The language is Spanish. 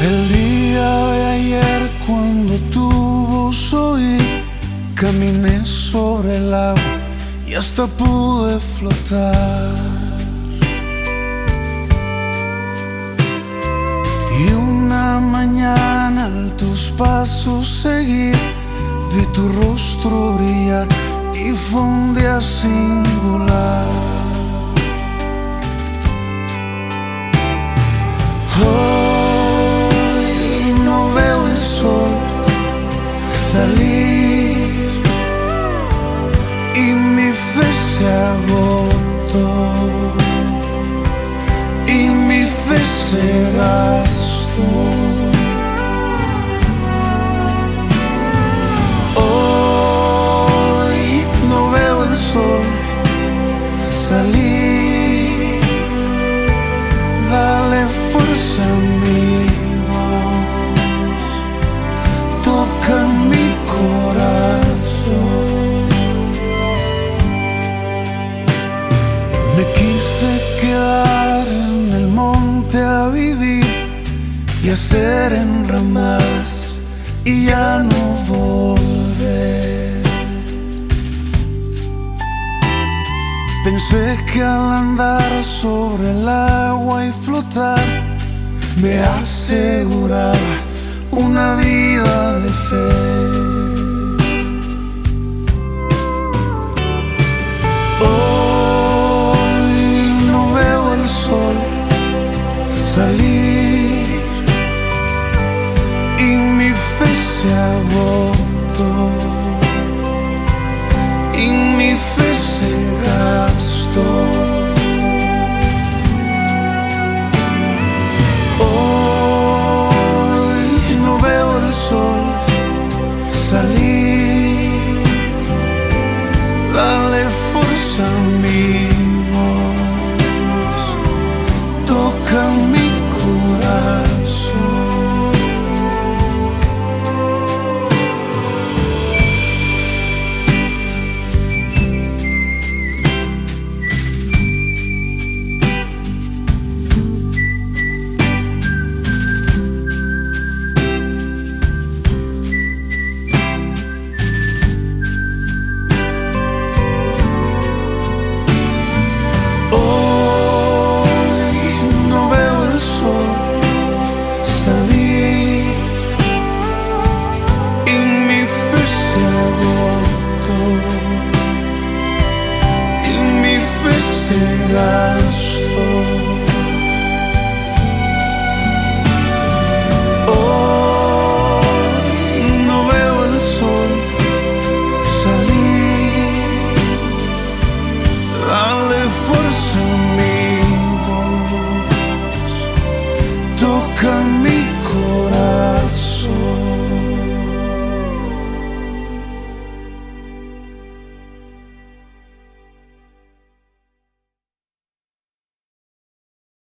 El día de ayer cuando tu voz caminé sobre el agua y hasta pude flotar. Y una mañana al tus pasos seguir, vi tu rostro brillar y fue un día singular. Se agotó y mi fe se gastó. Hoy no veo el sol salir. Dale fuerza a mi y hacer enramadas y ya no volver. Pensé que al andar sobre el agua y flotar me aseguraba una vida de fe. Hoy no veo el sol salir. love.